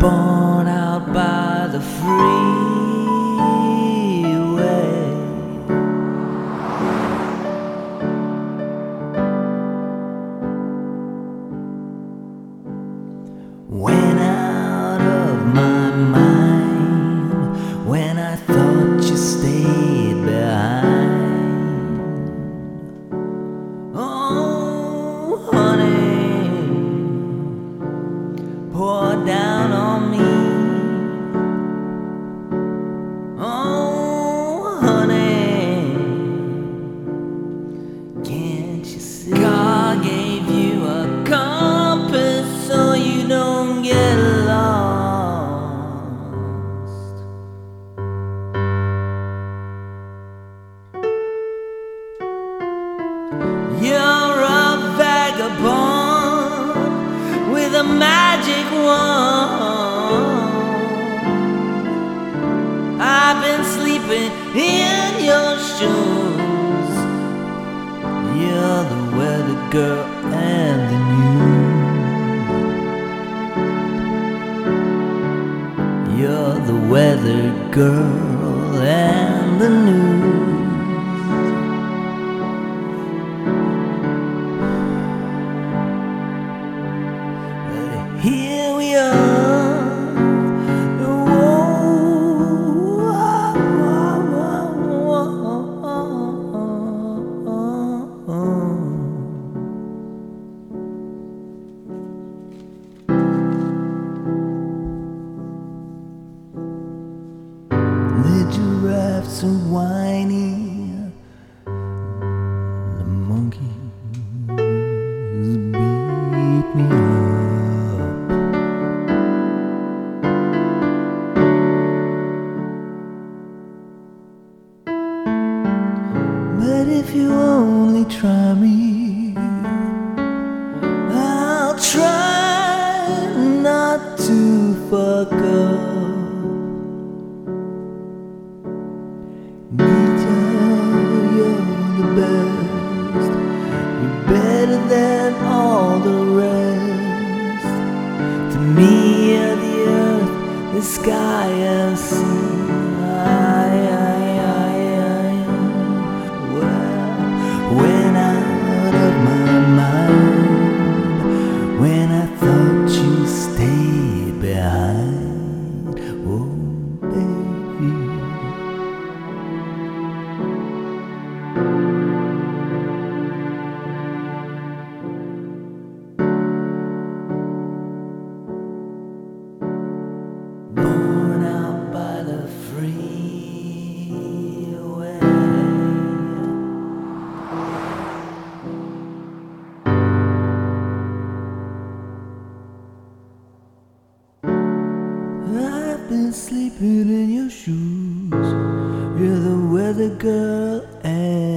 borne out by the freeway. Went out of my mind when I thought you stayed behind. Oh, honey, pour down. I've been sleeping in your shoes. You're the weather girl and the news. You're the weather girl and Here we are. Giraffes are whining. The monkeys beat me if you only try me, I'll try not to fuck up. Guitar, you're the best. You're better than all the rest. To me, you're the earth, the sky, and sea. Been sleeping in your shoes. You're the weather girl and